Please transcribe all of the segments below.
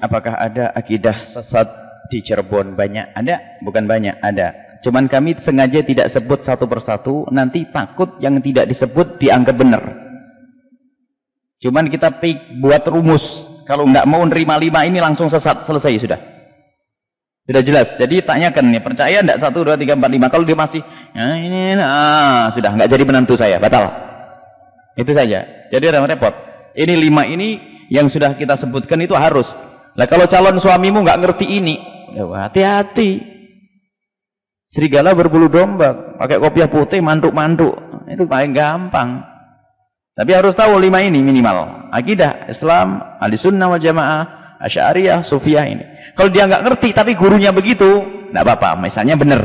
apakah ada akidah sesat di Cirebon? Banyak? Ada? Bukan banyak, ada. Cuman kami sengaja tidak sebut satu persatu, nanti takut yang tidak disebut dianggap benar. Cuman kita buat rumus. Kalau nggak mau nerima lima ini langsung sesat, selesai sudah. Sudah jelas. Jadi tanyakan nih, percaya enggak satu, dua, tiga, empat, lima. Kalau dia masih, nah ini, nah, sudah nggak jadi menantu saya, batal. Itu saja. Jadi ada repot. Ini lima ini yang sudah kita sebutkan itu harus. Lah kalau calon suamimu nggak ngerti ini, ya hati-hati. Serigala berbulu domba, pakai kopiah putih, mantuk-mantuk. Itu paling gampang. Tapi harus tahu lima ini minimal. Akidah, Islam, ahli sunnah wal jamaah, asyariah, sufiyah ini. Kalau dia nggak ngerti, tapi gurunya begitu, nggak apa-apa. Misalnya benar.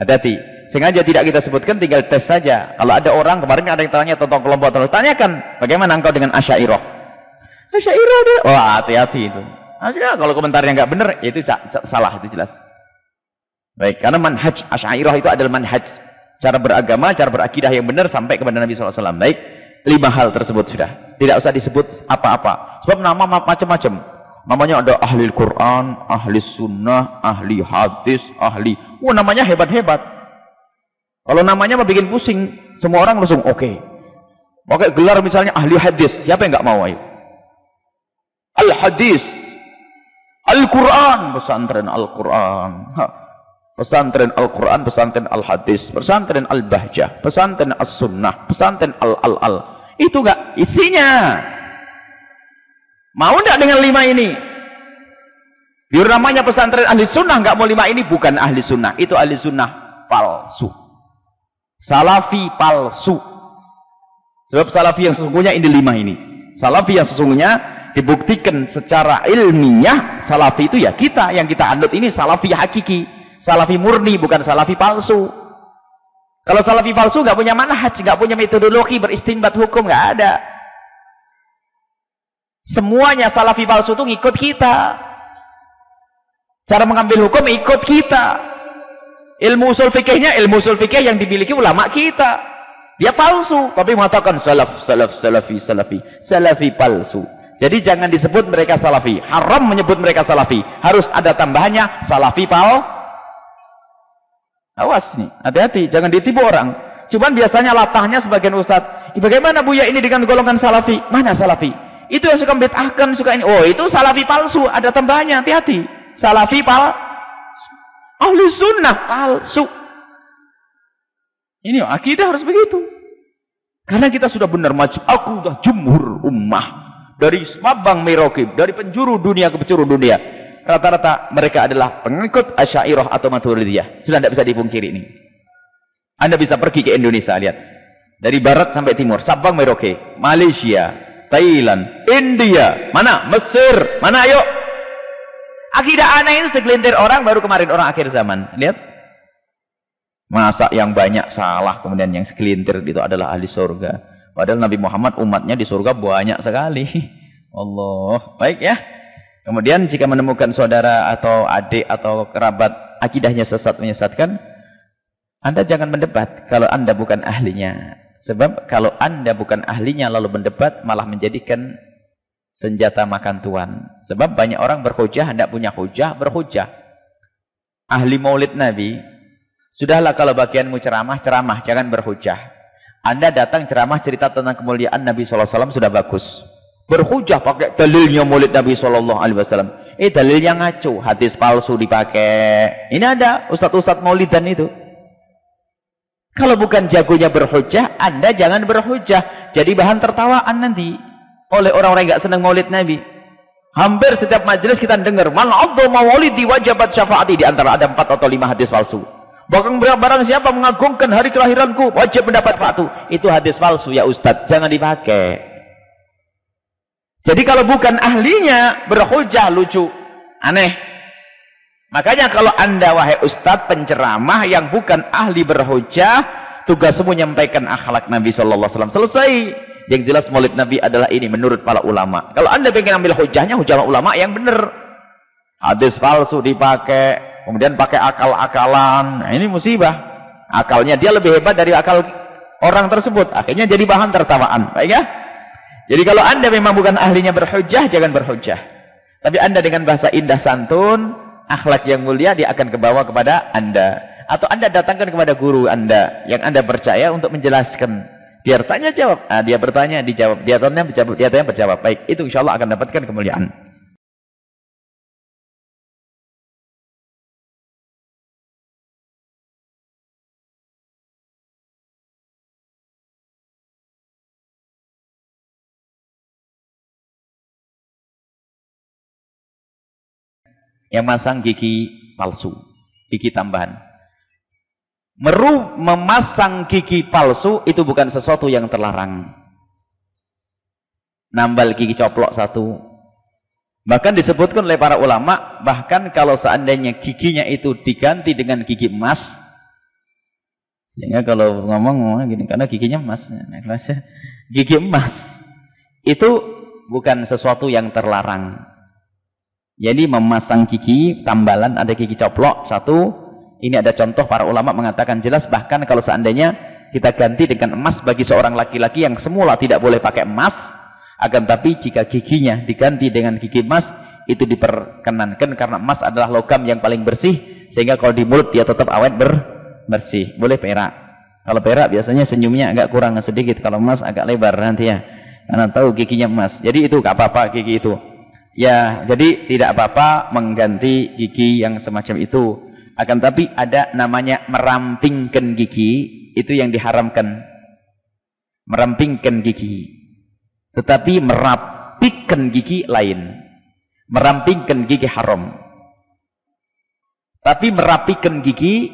Hati-hati. Sengaja tidak kita sebutkan, tinggal tes saja. Kalau ada orang, kemarin ada yang tanya tentang kelompok tertentu, tanyakan, bagaimana engkau dengan asyairah? Asy'ariyah dia. Wah, hati-hati itu. Asy'ariyah kalau komentarnya nggak benar, ya itu salah itu jelas. Baik, karena manhaj Asy'ariyah itu adalah manhaj cara beragama, cara berakidah yang benar sampai kepada Nabi SAW. Baik, lima hal tersebut sudah. Tidak usah disebut apa-apa. Sebab nama macam-macam. Namanya ada ahli Quran, ahli sunnah, ahli hadis, ahli. Wah, namanya hebat-hebat. Kalau namanya mau bikin pusing, semua orang langsung oke. Okay. Pakai gelar misalnya ahli hadis, siapa yang nggak mau ayo? Al-Hadis. Al-Quran. Pesantren Al-Quran. Pesantren Al-Quran, pesantren Al-Hadis, pesantren Al-Bahjah, pesantren As-Sunnah, pesantren Al-Al-Al. Itu gak isinya. Mau enggak dengan lima ini? Biar namanya pesantren ahli sunnah nggak mau lima ini bukan ahli sunnah, itu ahli sunnah palsu. Salafi palsu. Sebab salafi yang sesungguhnya ini lima ini. Salafi yang sesungguhnya dibuktikan secara ilmiah salafi itu ya kita. Yang kita anut ini salafi hakiki. Salafi murni bukan salafi palsu. Kalau salafi palsu nggak punya manhaj nggak punya metodologi beristimbat hukum nggak ada. Semuanya salafi palsu itu ngikut kita. Cara mengambil hukum ikut kita. Ilmu usul fikihnya ilmu usul fikih yang dimiliki ulama kita. Dia palsu tapi mengatakan salaf salaf salafi salafi salafi palsu jadi jangan disebut mereka salafi. Haram menyebut mereka salafi. Harus ada tambahannya salafi pal. Awas nih, hati-hati, jangan ditipu orang. Cuman biasanya latahnya sebagian ustaz. Bagaimana Buya ini dengan golongan salafi? Mana salafi? Itu yang suka bid'ahkan, suka ini. Oh, itu salafi palsu, ada tambahannya, hati-hati. Salafi pal ahli sunnah palsu. Ini akidah harus begitu. Karena kita sudah benar maju. Aku sudah jumhur ummah dari Sabang Merokib, dari penjuru dunia ke penjuru dunia. Rata-rata mereka adalah pengikut Asy'ariyah atau Maturidiyah. Sudah tidak bisa dipungkiri ini. Anda bisa pergi ke Indonesia, lihat. Dari barat sampai timur, Sabang Merauke, Malaysia, Thailand, India, mana? Mesir, mana ayo? Akidah aneh ini segelintir orang baru kemarin orang akhir zaman. Lihat. Masa yang banyak salah kemudian yang segelintir itu adalah ahli surga. Padahal Nabi Muhammad umatnya di surga banyak sekali. Allah. Baik ya. Kemudian jika menemukan saudara atau adik atau kerabat akidahnya sesat menyesatkan, Anda jangan mendebat kalau Anda bukan ahlinya. Sebab kalau Anda bukan ahlinya lalu mendebat malah menjadikan senjata makan tuan. Sebab banyak orang berhujah, tidak punya hujah, berhujah. Ahli maulid Nabi, sudahlah kalau bagianmu ceramah, ceramah, jangan berhujah. Anda datang ceramah cerita tentang kemuliaan Nabi SAW sudah bagus. Berhujah pakai dalilnya mulut Nabi SAW. Eh dalilnya ngaco. Hadis palsu dipakai. Ini ada ustadz-ustadz maulidan itu. Kalau bukan jagonya berhujah, Anda jangan berhujah. Jadi bahan tertawaan nanti. Oleh orang-orang yang gak senang maulid Nabi. Hampir setiap majelis kita dengar. Man abdu maulidi wajabat syafaati. Di antara ada empat atau lima hadis palsu. Bahkan barang siapa mengagungkan hari kelahiranku, wajib mendapat waktu. Itu hadis palsu ya Ustaz, jangan dipakai. Jadi kalau bukan ahlinya, berhujah lucu. Aneh. Makanya kalau anda wahai Ustaz penceramah yang bukan ahli berhujah, tugasmu menyampaikan akhlak Nabi Wasallam. Selesai. Yang jelas maulid Nabi adalah ini menurut para ulama. Kalau anda ingin ambil hujahnya, hujah ulama yang benar. Hadis palsu dipakai, kemudian pakai akal-akalan. Nah, ini musibah. Akalnya dia lebih hebat dari akal orang tersebut. Akhirnya jadi bahan tertawaan. Baik ya? Jadi kalau anda memang bukan ahlinya berhujah, jangan berhujah. Tapi Anda dengan bahasa indah santun, akhlak yang mulia, dia akan kebawa kepada Anda. Atau Anda datangkan kepada guru Anda, yang Anda percaya untuk menjelaskan. Dia tanya jawab, nah, dia bertanya dijawab, dia tanya berjawab, dia tanya berjawab. Baik, itu insya Allah akan dapatkan kemuliaan. Yang masang gigi palsu, gigi tambahan. Meru memasang gigi palsu itu bukan sesuatu yang terlarang. Nambal gigi coplok satu. Bahkan disebutkan oleh para ulama, bahkan kalau seandainya giginya itu diganti dengan gigi emas, sehingga kalau ngomong ngomong gini, karena giginya emas, gigi emas itu bukan sesuatu yang terlarang. Jadi memasang gigi, tambalan ada gigi coplok satu. Ini ada contoh para ulama mengatakan jelas bahkan kalau seandainya kita ganti dengan emas bagi seorang laki-laki yang semula tidak boleh pakai emas, akan tapi jika giginya diganti dengan gigi emas itu diperkenankan karena emas adalah logam yang paling bersih sehingga kalau di mulut dia tetap awet ber bersih. Boleh perak. Kalau perak biasanya senyumnya agak kurang sedikit, kalau emas agak lebar nanti ya. Karena tahu giginya emas. Jadi itu gak apa-apa gigi itu. Ya, jadi tidak apa-apa mengganti gigi yang semacam itu. Akan tapi ada namanya merampingkan gigi, itu yang diharamkan. Merampingkan gigi. Tetapi merapikan gigi lain. Merampingkan gigi haram. Tapi merapikan gigi,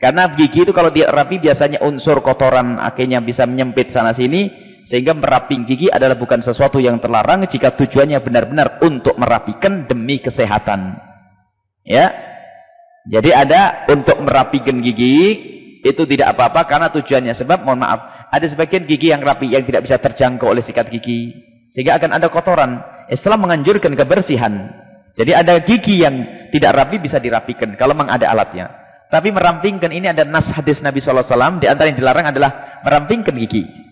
karena gigi itu kalau dia rapi biasanya unsur kotoran akhirnya bisa menyempit sana sini, sehingga meraping gigi adalah bukan sesuatu yang terlarang jika tujuannya benar-benar untuk merapikan demi kesehatan. Ya. Jadi ada untuk merapikan gigi itu tidak apa-apa karena tujuannya sebab mohon maaf ada sebagian gigi yang rapi yang tidak bisa terjangkau oleh sikat gigi sehingga akan ada kotoran. Islam menganjurkan kebersihan. Jadi ada gigi yang tidak rapi bisa dirapikan kalau memang ada alatnya. Tapi merampingkan ini ada nas hadis Nabi SAW. Di antara yang dilarang adalah merampingkan gigi.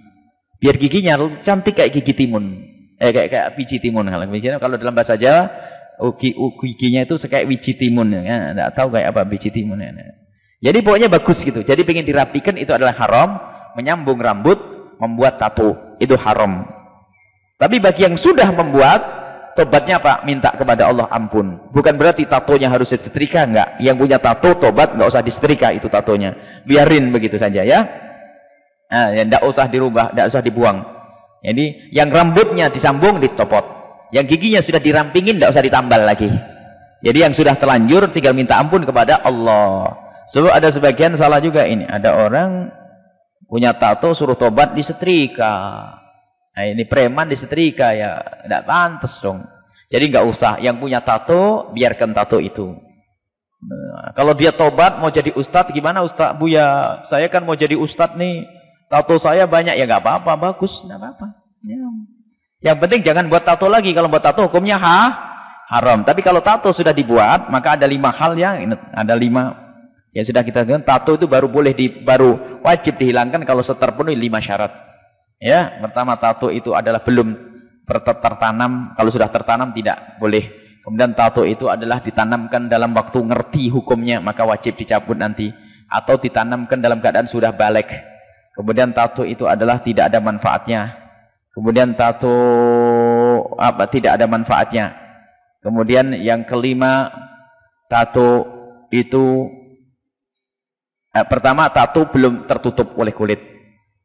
Biar giginya cantik kayak gigi timun. Eh kayak kayak biji timun kalau kalau dalam bahasa Jawa ugi, giginya itu kayak biji timun ya. Enggak tahu kayak apa biji timun ya. Jadi pokoknya bagus gitu. Jadi pengen dirapikan itu adalah haram, menyambung rambut, membuat tato itu haram. Tapi bagi yang sudah membuat tobatnya apa? Minta kepada Allah ampun. Bukan berarti tatonya harus disetrika enggak. Yang punya tato tobat enggak usah disetrika itu tatonya. Biarin begitu saja ya. Nah, ya tidak usah dirubah, tidak usah dibuang. Jadi yang rambutnya disambung ditopot. Yang giginya sudah dirampingin tidak usah ditambal lagi. Jadi yang sudah terlanjur tinggal minta ampun kepada Allah. Sebab ada sebagian salah juga ini. Ada orang punya tato suruh tobat di setrika. Nah ini preman di setrika ya. Tidak pantas dong. Jadi nggak usah. Yang punya tato biarkan tato itu. Nah, kalau dia tobat mau jadi ustadz gimana ustadz Buya? Saya kan mau jadi ustadz nih Tato saya banyak ya nggak apa-apa, bagus, nggak apa-apa. Ya. Yang penting jangan buat tato lagi. Kalau buat tato hukumnya ha, haram. Tapi kalau tato sudah dibuat, maka ada lima hal yang ada lima yang sudah kita bilang. Tato itu baru boleh di, baru wajib dihilangkan kalau terpenuhi lima syarat. Ya, pertama tato itu adalah belum tertanam. Kalau sudah tertanam tidak boleh. Kemudian tato itu adalah ditanamkan dalam waktu ngerti hukumnya, maka wajib dicabut nanti. Atau ditanamkan dalam keadaan sudah balik Kemudian tato itu adalah tidak ada manfaatnya. Kemudian tato apa tidak ada manfaatnya. Kemudian yang kelima tato itu eh, pertama tato belum tertutup oleh kulit.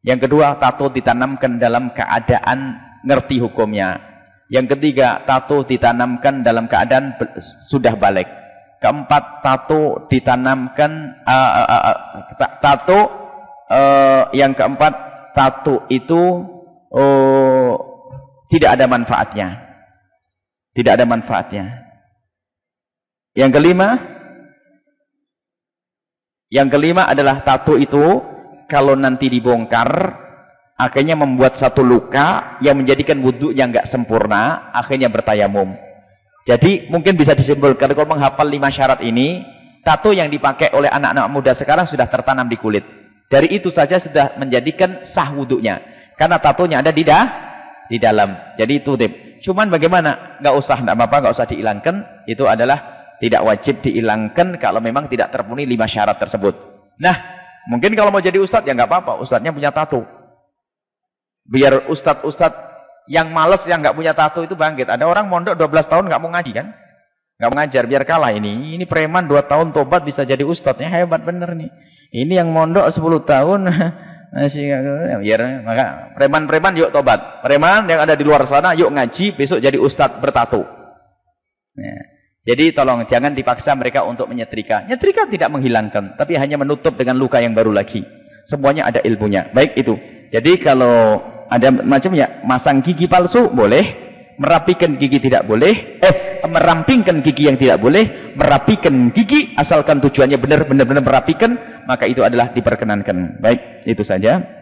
Yang kedua tato ditanamkan dalam keadaan ngerti hukumnya. Yang ketiga tato ditanamkan dalam keadaan sudah balik. Keempat tato ditanamkan uh, uh, uh, tato uh, yang keempat tato itu uh, tidak ada manfaatnya. Tidak ada manfaatnya. Yang kelima, yang kelima adalah tato itu kalau nanti dibongkar akhirnya membuat satu luka yang menjadikan wudhu yang nggak sempurna, akhirnya bertayamum. Jadi mungkin bisa disimpulkan kalau menghafal lima syarat ini, tato yang dipakai oleh anak-anak muda sekarang sudah tertanam di kulit. Dari itu saja sudah menjadikan sah wuduknya. Karena tatonya ada di dah, di dalam. Jadi itu tip. Cuman bagaimana? Nggak usah, nggak apa-apa, nggak usah dihilangkan. Itu adalah tidak wajib dihilangkan kalau memang tidak terpenuhi lima syarat tersebut. Nah, mungkin kalau mau jadi ustadz ya nggak apa-apa. Ustadznya punya tato. Biar ustadz-ustadz yang males yang nggak punya tato itu bangkit. Ada orang mondok 12 tahun nggak mau ngaji kan? Nggak mau ngajar biar kalah ini. Ini preman 2 tahun tobat bisa jadi ustadznya hebat bener nih. Ini yang mondok 10 tahun masih biar maka preman-preman yuk tobat. Preman yang ada di luar sana yuk ngaji besok jadi ustadz bertato. Ya. Jadi tolong jangan dipaksa mereka untuk menyetrika. Nyetrika tidak menghilangkan, tapi hanya menutup dengan luka yang baru lagi. Semuanya ada ilmunya. Baik itu. Jadi kalau ada macamnya, masang gigi palsu boleh, merapikan gigi tidak boleh, eh merampingkan gigi yang tidak boleh, merapikan gigi asalkan tujuannya benar-benar merapikan, maka itu adalah diperkenankan. Baik, itu saja.